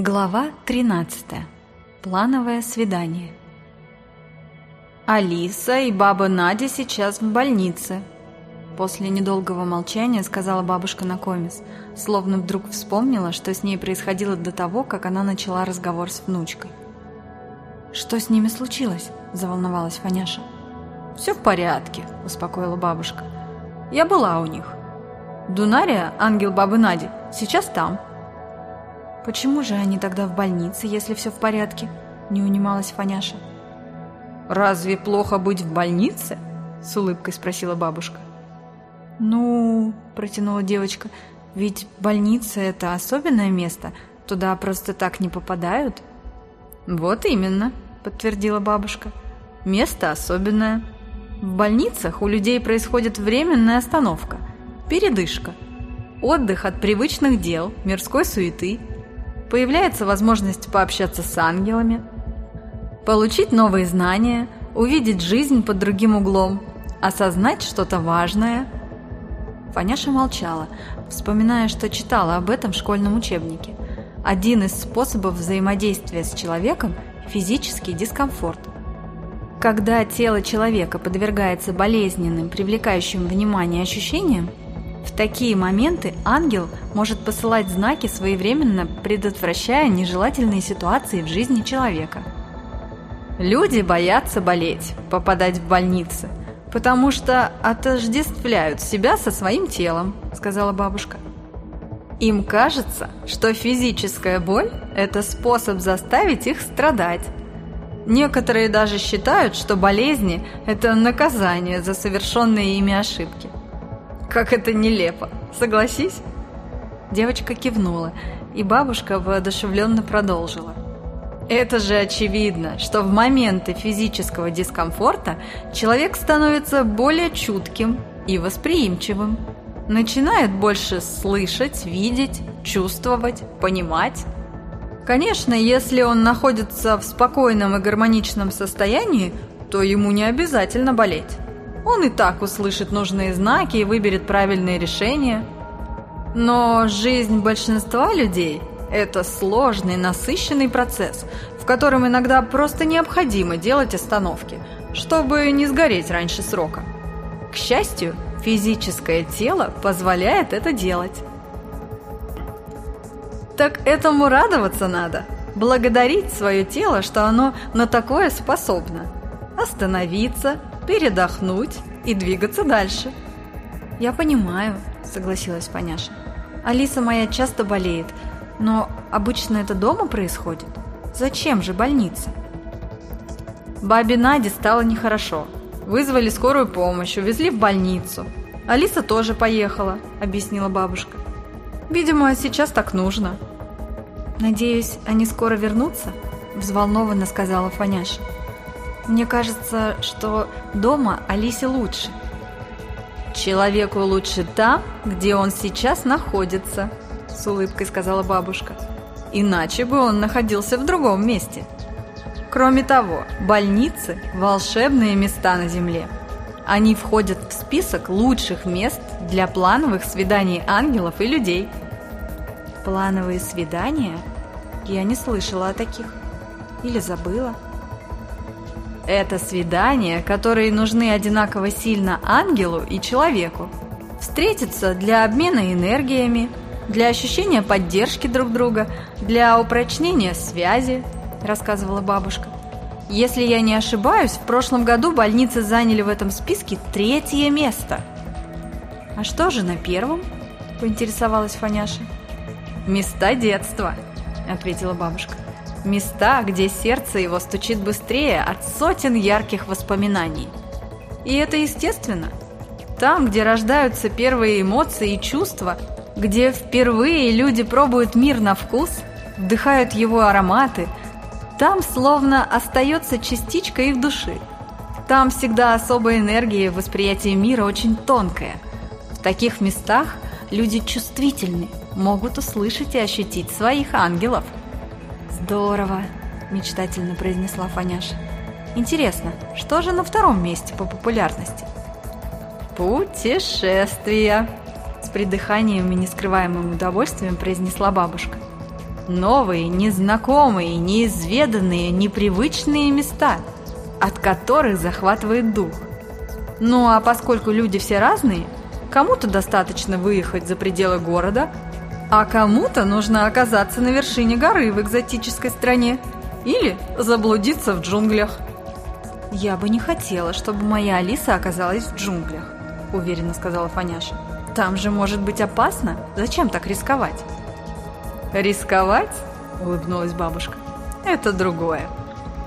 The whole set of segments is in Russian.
Глава 13. Плановое свидание. Алиса и баба Надя сейчас в больнице. После недолгого молчания сказала бабушка Накомис, словно вдруг вспомнила, что с ней происходило до того, как она начала разговор с внучкой. «Что с ними случилось?» – заволновалась Фаняша. «Все в порядке», – успокоила бабушка. «Я была у них. Дунария, ангел бабы Нади, сейчас там». «Почему же они тогда в больнице, если все в порядке?» – не унималась Фаняша. «Разве плохо быть в больнице?» – с улыбкой спросила бабушка. «Ну...» – протянула девочка. «Ведь больница – это особенное место, туда просто так не попадают». «Вот именно», – подтвердила бабушка. «Место особенное. В больницах у людей происходит временная остановка, передышка, отдых от привычных дел, мирской суеты – появляется возможность пообщаться с ангелами, получить новые знания, увидеть жизнь под другим углом, осознать что-то важное. Фаняша молчала, вспоминая, что читала об этом в школьном учебнике. Один из способов взаимодействия с человеком – физический дискомфорт. Когда тело человека подвергается болезненным, привлекающим внимание ощущениям, в такие моменты ангел может посылать знаки, своевременно предотвращая нежелательные ситуации в жизни человека. Люди боятся болеть, попадать в больницы, потому что отождествляют себя со своим телом, сказала бабушка. Им кажется, что физическая боль – это способ заставить их страдать. Некоторые даже считают, что болезни – это наказание за совершенные ими ошибки. Как это нелепо, согласись?» Девочка кивнула, и бабушка воодушевленно продолжила. Это же очевидно, что в моменты физического дискомфорта человек становится более чутким и восприимчивым, начинает больше слышать, видеть, чувствовать, понимать. Конечно, если он находится в спокойном и гармоничном состоянии, то ему не обязательно болеть. Он и так услышит нужные знаки и выберет правильные решения. Но жизнь большинства людей – это сложный, насыщенный процесс, в котором иногда просто необходимо делать остановки, чтобы не сгореть раньше срока. К счастью, физическое тело позволяет это делать. Так этому радоваться надо, благодарить свое тело, что оно на такое способно. Остановиться, передохнуть и двигаться дальше. «Я понимаю», — согласилась Фаняша. «Алиса моя часто болеет, но обычно это дома происходит. Зачем же больница?» Бабе Наде стало нехорошо. Вызвали скорую помощь, увезли в больницу. Алиса тоже поехала, объяснила бабушка. Видимо, сейчас так нужно. «Надеюсь, они скоро вернутся?» – взволнованно сказала Фаняша. Мне кажется, что дома Алисе лучше. Человеку лучше там, где он сейчас находится, с улыбкой сказала бабушка. Иначе бы он находился в другом месте. Кроме того, больницы – волшебные места на Земле. Они входят в список лучших мест для плановых свиданий ангелов и людей. Плановые свидания? Я не слышала о таких. Или забыла. Это свидания, которые нужны одинаково сильно ангелу и человеку. Встретиться для обмена энергиями, для ощущения поддержки друг друга, для упрочнения связи, рассказывала бабушка. Если я не ошибаюсь, в прошлом году больницы заняли в этом списке третье место. А что же на первом? поинтересовалась Фаняша. Места детства, ответила бабушка места, где сердце его стучит быстрее от сотен ярких воспоминаний. И это естественно. Там, где рождаются первые эмоции и чувства, где впервые люди пробуют мир на вкус, вдыхают его ароматы, там словно остается частичка их души. Там всегда особая энергия и восприятие мира очень тонкое. В таких местах люди чувствительны, могут услышать и ощутить своих ангелов – «Здорово!» – мечтательно произнесла Фаняша. «Интересно, что же на втором месте по популярности?» «Путешествия!» – с придыханием и нескрываемым удовольствием произнесла бабушка. Новые, незнакомые, неизведанные, непривычные места, от которых захватывает дух. Ну а поскольку люди все разные, кому-то достаточно выехать за пределы города, а кому-то нужно оказаться на вершине горы в экзотической стране или заблудиться в джунглях. «Я бы не хотела, чтобы моя Алиса оказалась в джунглях», – уверенно сказала Фаняша. «Там же может быть опасно. Зачем так рисковать?» «Рисковать?» – улыбнулась бабушка. «Это другое.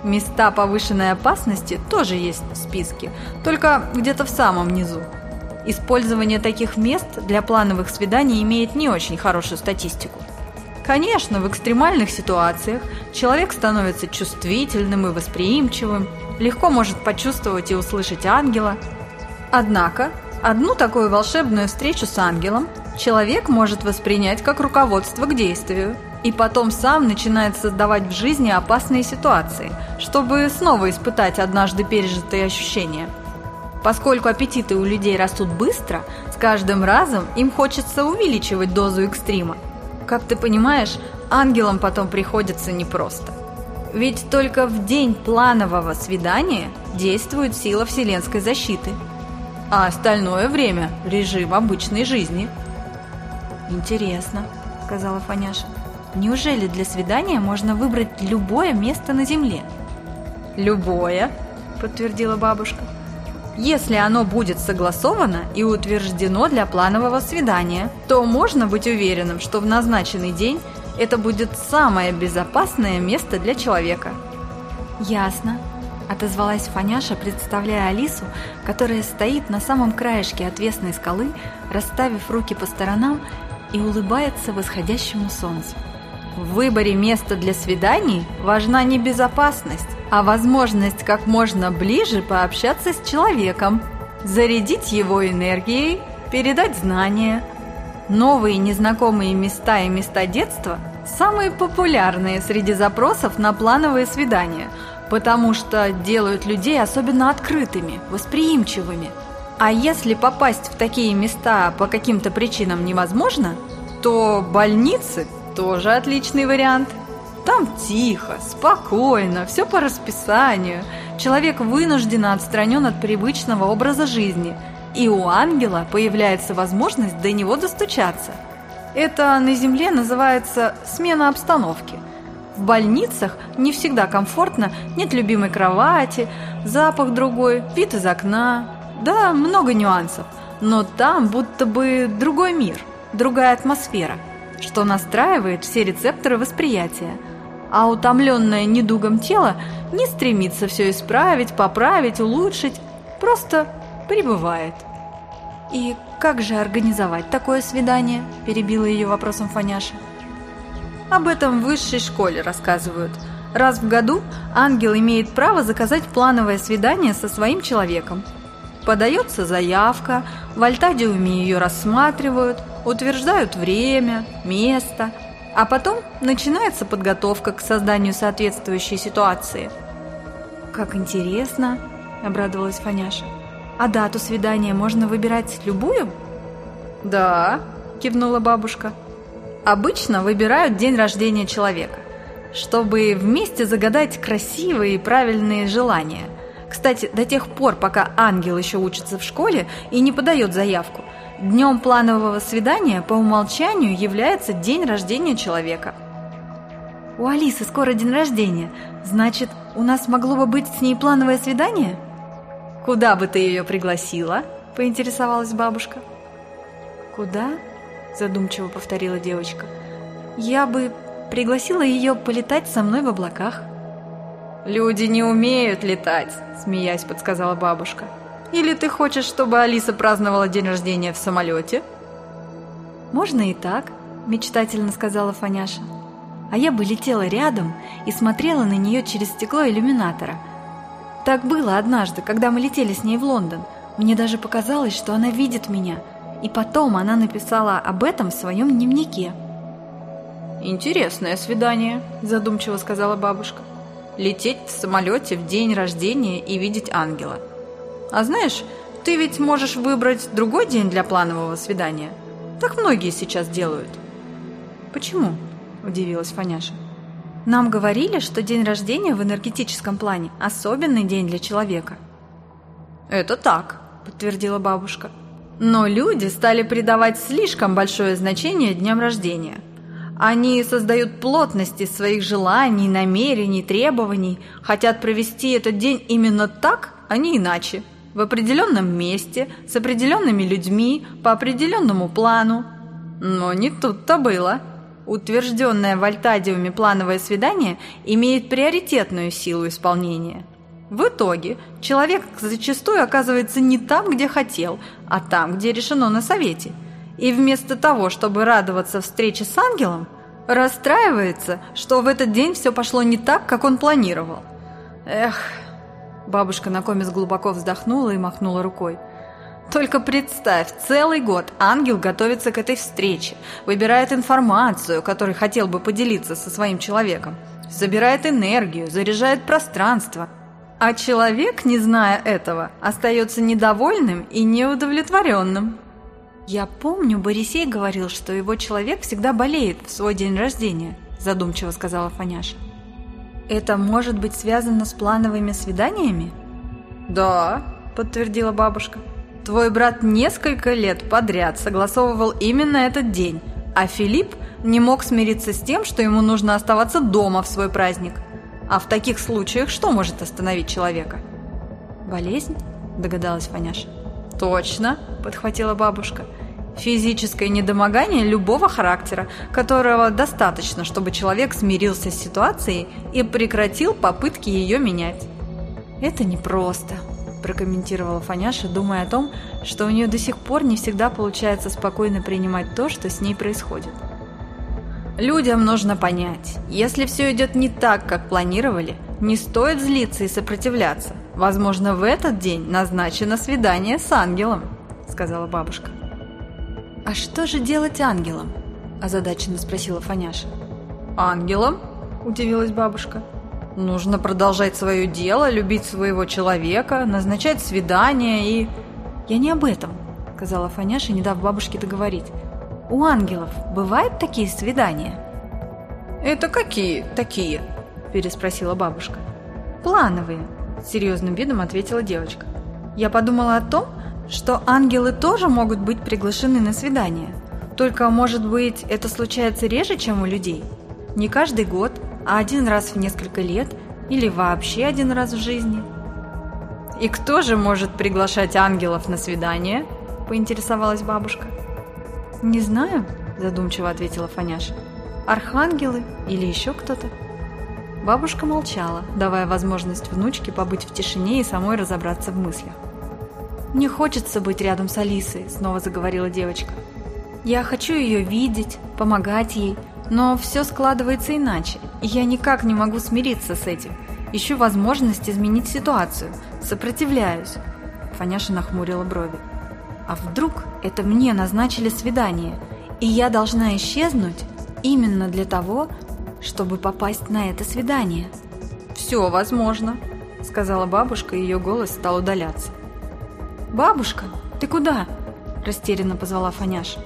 Места повышенной опасности тоже есть в списке, только где-то в самом низу. Использование таких мест для плановых свиданий имеет не очень хорошую статистику. Конечно, в экстремальных ситуациях человек становится чувствительным и восприимчивым, легко может почувствовать и услышать ангела. Однако, одну такую волшебную встречу с ангелом человек может воспринять как руководство к действию, и потом сам начинает создавать в жизни опасные ситуации, чтобы снова испытать однажды пережитые ощущения. Поскольку аппетиты у людей растут быстро, с каждым разом им хочется увеличивать дозу экстрима. Как ты понимаешь, ангелам потом приходится непросто. Ведь только в день планового свидания действует сила вселенской защиты, а остальное время – режим обычной жизни. «Интересно», – сказала Фаняша. «Неужели для свидания можно выбрать любое место на Земле?» «Любое», – подтвердила бабушка. Если оно будет согласовано и утверждено для планового свидания, то можно быть уверенным, что в назначенный день это будет самое безопасное место для человека. Ясно. Отозвалась Фаняша, представляя Алису, которая стоит на самом краешке отвесной скалы, расставив руки по сторонам и улыбается восходящему солнцу. В выборе места для свиданий важна не безопасность, а возможность как можно ближе пообщаться с человеком, зарядить его энергией, передать знания. Новые незнакомые места и места детства – самые популярные среди запросов на плановые свидания, потому что делают людей особенно открытыми, восприимчивыми. А если попасть в такие места по каким-то причинам невозможно, то больницы – тоже отличный вариант. Там тихо, спокойно, все по расписанию. Человек вынужденно отстранен от привычного образа жизни, и у ангела появляется возможность до него достучаться. Это на Земле называется смена обстановки. В больницах не всегда комфортно, нет любимой кровати, запах другой, вид из окна. Да, много нюансов, но там будто бы другой мир, другая атмосфера – что настраивает все рецепторы восприятия, а утомленное недугом тело не стремится все исправить, поправить, улучшить, просто пребывает. «И как же организовать такое свидание?» – перебила ее вопросом Фаняша. Об этом в высшей школе рассказывают. Раз в году ангел имеет право заказать плановое свидание со своим человеком. Подается заявка, в Альтадиуме ее рассматривают – утверждают время, место, а потом начинается подготовка к созданию соответствующей ситуации. «Как интересно!» – обрадовалась Фаняша. «А дату свидания можно выбирать любую?» «Да», – кивнула бабушка. «Обычно выбирают день рождения человека, чтобы вместе загадать красивые и правильные желания. Кстати, до тех пор, пока ангел еще учится в школе и не подает заявку, Днем планового свидания по умолчанию является день рождения человека. У Алисы скоро день рождения. Значит, у нас могло бы быть с ней плановое свидание? Куда бы ты ее пригласила? Поинтересовалась бабушка. Куда? Задумчиво повторила девочка. Я бы пригласила ее полетать со мной в облаках. Люди не умеют летать, смеясь, подсказала бабушка. Или ты хочешь, чтобы Алиса праздновала день рождения в самолете?» «Можно и так», – мечтательно сказала Фаняша. А я бы летела рядом и смотрела на нее через стекло иллюминатора. Так было однажды, когда мы летели с ней в Лондон. Мне даже показалось, что она видит меня. И потом она написала об этом в своем дневнике. «Интересное свидание», – задумчиво сказала бабушка. «Лететь в самолете в день рождения и видеть ангела – а знаешь, ты ведь можешь выбрать другой день для планового свидания. Так многие сейчас делают. Почему? – удивилась Фаняша. «Нам говорили, что день рождения в энергетическом плане – особенный день для человека». «Это так», – подтвердила бабушка. «Но люди стали придавать слишком большое значение дням рождения. Они создают плотность из своих желаний, намерений, требований, хотят провести этот день именно так, а не иначе, в определенном месте, с определенными людьми, по определенному плану. Но не тут-то было». Утвержденное в Альтадиуме плановое свидание имеет приоритетную силу исполнения. В итоге человек зачастую оказывается не там, где хотел, а там, где решено на совете. И вместо того, чтобы радоваться встрече с ангелом, расстраивается, что в этот день все пошло не так, как он планировал. Эх, бабушка на комис глубоко вздохнула и махнула рукой. Только представь, целый год ангел готовится к этой встрече, выбирает информацию, которой хотел бы поделиться со своим человеком, собирает энергию, заряжает пространство. А человек, не зная этого, остается недовольным и неудовлетворенным. «Я помню, Борисей говорил, что его человек всегда болеет в свой день рождения», задумчиво сказала Фаняша. «Это может быть связано с плановыми свиданиями?» «Да», подтвердила бабушка. Твой брат несколько лет подряд согласовывал именно этот день, а Филипп не мог смириться с тем, что ему нужно оставаться дома в свой праздник. А в таких случаях что может остановить человека? «Болезнь?» – догадалась Фаняша. «Точно!» – подхватила бабушка. «Физическое недомогание любого характера, которого достаточно, чтобы человек смирился с ситуацией и прекратил попытки ее менять». «Это непросто», прокомментировала Фаняша, думая о том, что у нее до сих пор не всегда получается спокойно принимать то, что с ней происходит. Людям нужно понять, если все идет не так, как планировали, не стоит злиться и сопротивляться. Возможно, в этот день назначено свидание с ангелом, сказала бабушка. А что же делать ангелом? озадаченно спросила Фаняша. Ангелом? удивилась бабушка. Нужно продолжать свое дело, любить своего человека, назначать свидания и... Я не об этом, сказала Фаняша, не дав бабушке договорить. У ангелов бывают такие свидания? Это какие такие? Переспросила бабушка. Плановые, с серьезным видом ответила девочка. Я подумала о том, что ангелы тоже могут быть приглашены на свидание. Только, может быть, это случается реже, чем у людей? Не каждый год, а один раз в несколько лет или вообще один раз в жизни. «И кто же может приглашать ангелов на свидание?» – поинтересовалась бабушка. «Не знаю», – задумчиво ответила Фаняша. «Архангелы или еще кто-то?» Бабушка молчала, давая возможность внучке побыть в тишине и самой разобраться в мыслях. «Мне хочется быть рядом с Алисой», – снова заговорила девочка. «Я хочу ее видеть, помогать ей, но все складывается иначе, и я никак не могу смириться с этим. Ищу возможность изменить ситуацию, сопротивляюсь. Фаняша нахмурила брови. А вдруг это мне назначили свидание, и я должна исчезнуть именно для того, чтобы попасть на это свидание? «Все возможно», — сказала бабушка, и ее голос стал удаляться. «Бабушка, ты куда?» – растерянно позвала Фаняша.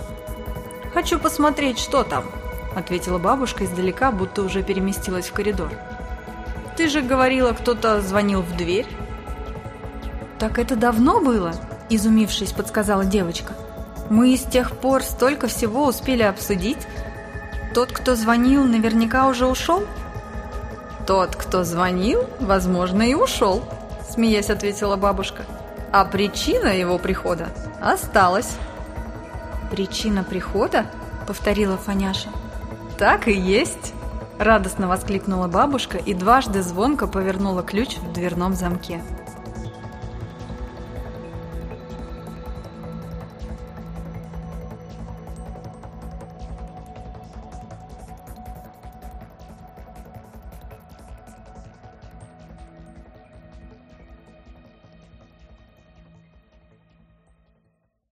«Хочу посмотреть, что там», ответила бабушка издалека, будто уже переместилась в коридор. Ты же говорила, кто-то звонил в дверь? Так это давно было, изумившись, подсказала девочка. Мы с тех пор столько всего успели обсудить. Тот, кто звонил, наверняка уже ушел? Тот, кто звонил, возможно, и ушел, смеясь ответила бабушка. А причина его прихода осталась. Причина прихода? повторила Фаняша. «Так и есть!» – радостно воскликнула бабушка и дважды звонко повернула ключ в дверном замке.